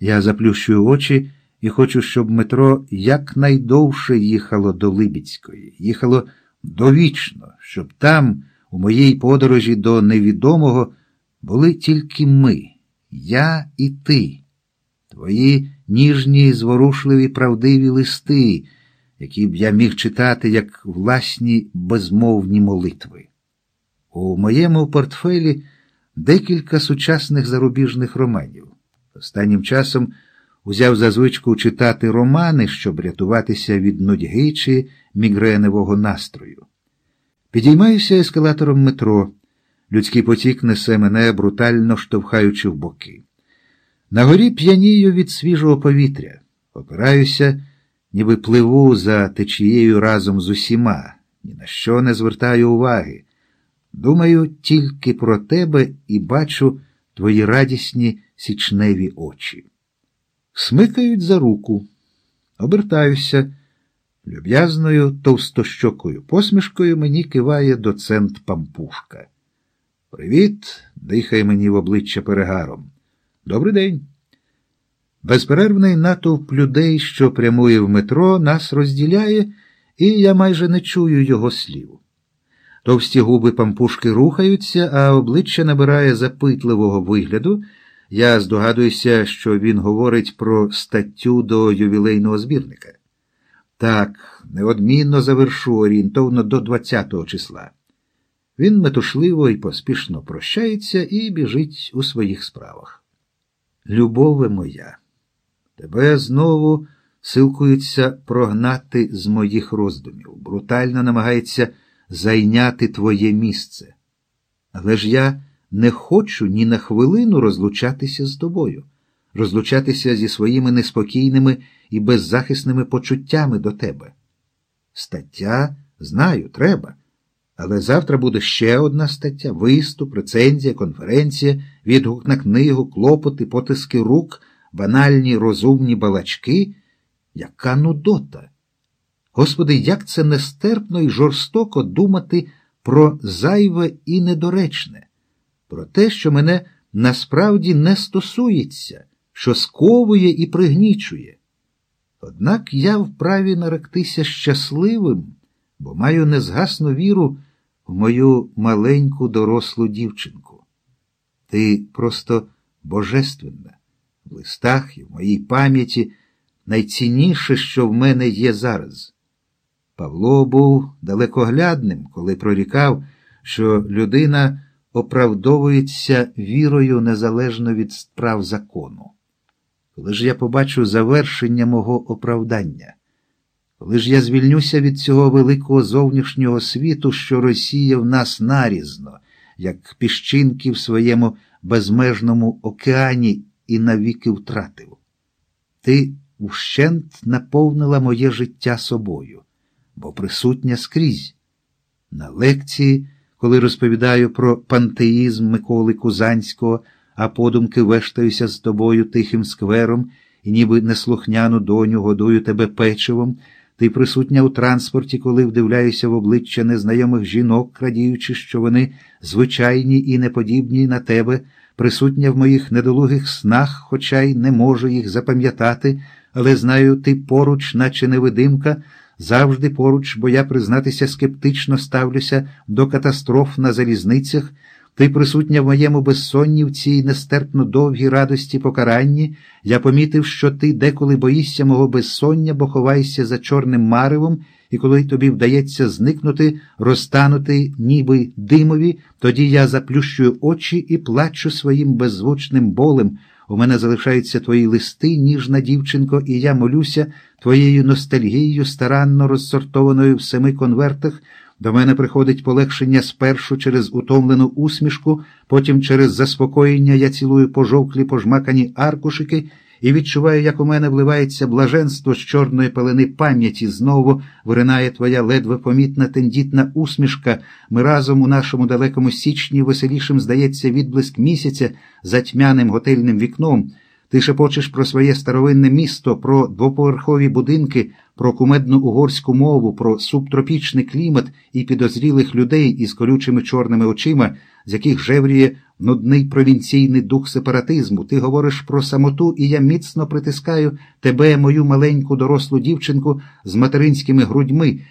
Я заплющую очі і хочу, щоб метро якнайдовше їхало до Либідської, їхало довічно, щоб там, у моїй подорожі до невідомого, були тільки ми, я і ти, твої ніжні, зворушливі, правдиві листи, які б я міг читати як власні безмовні молитви. У моєму портфелі декілька сучасних зарубіжних романів. Останнім часом узяв за звичку читати романи, щоб рятуватися від нудьги чи мігреневого настрою. Підіймаюся ескалатором метро. Людський потік несе мене, брутально штовхаючи в боки. На горі п'янію від свіжого повітря, опираюся, ніби пливу за течією разом з усіма, ні на що не звертаю уваги. Думаю тільки про тебе і бачу твої радісні січневі очі. Смикають за руку, обертаюся. Люб'язною товстощокою посмішкою мені киває доцент Пампушка. Привіт, дихає мені в обличчя перегаром. Добрий день. Безперервний натовп людей, що прямує в метро, нас розділяє, і я майже не чую його слів. Товсті губи пампушки рухаються, а обличчя набирає запитливого вигляду. Я здогадуюся, що він говорить про статтю до ювілейного збірника. Так, неодмінно завершу орієнтовно до 20-го числа. Він метушливо і поспішно прощається і біжить у своїх справах. Любове моя, тебе знову силкуються прогнати з моїх роздумів, брутально намагається зайняти твоє місце. Але ж я не хочу ні на хвилину розлучатися з тобою, розлучатися зі своїми неспокійними і беззахисними почуттями до тебе. Стаття, знаю, треба. Але завтра буде ще одна стаття, виступ, рецензія, конференція, відгук на книгу, клопоти, потиски рук, банальні розумні балачки. Яка нудота! Господи, як це нестерпно і жорстоко думати про зайве і недоречне, про те, що мене насправді не стосується, що сковує і пригнічує. Однак я вправі наректися щасливим, бо маю незгасну віру в мою маленьку дорослу дівчинку. Ти просто божественна, в листах і в моїй пам'яті найцінніше, що в мене є зараз. Павло був далекоглядним, коли прорікав, що людина оправдовується вірою незалежно від справ закону. Коли ж я побачу завершення мого оправдання, коли ж я звільнюся від цього великого зовнішнього світу, що розсіяв нас нарізно, як піщинки в своєму безмежному океані і навіки втратив, ти вщент наповнила моє життя собою бо присутня скрізь. На лекції, коли розповідаю про пантеїзм Миколи Кузанського, а подумки вештаюся з тобою тихим сквером і ніби неслухняну доню годую тебе печивом, ти присутня у транспорті, коли вдивляюся в обличчя незнайомих жінок, радіючи, що вони звичайні і неподібні на тебе, присутня в моїх недолугих снах, хоча й не можу їх запам'ятати, але знаю, ти поруч, наче невидимка завжди поруч, бо я, признатися, скептично ставлюся до катастроф на залізницях, ти присутня в моєму безсонні в цій нестерпно довгій радості покаранні, я помітив, що ти деколи боїшся мого безсоння, бо ховаєшся за чорним маревом, і коли тобі вдається зникнути, розтанути, ніби димові, тоді я заплющую очі і плачу своїм беззвучним болем. У мене залишаються твої листи, ніжна дівчинко, і я молюся твоєю ностальгією, старанно розсортованою в семи конвертах. До мене приходить полегшення спершу через утомлену усмішку, потім через заспокоєння я цілую пожовклі пожмакані аркушики і відчуваю, як у мене вливається блаженство з чорної пелени пам'яті. Знову виринає твоя ледве помітна тендітна усмішка. Ми разом у нашому далекому січні веселішим здається відблиск місяця за тьмяним готельним вікном. Ти шепочеш про своє старовинне місто, про двоповерхові будинки, про кумедну угорську мову, про субтропічний клімат і підозрілих людей із колючими чорними очима, з яких жевріє нудний провінційний дух сепаратизму. Ти говориш про самоту, і я міцно притискаю тебе, мою маленьку дорослу дівчинку з материнськими грудьми.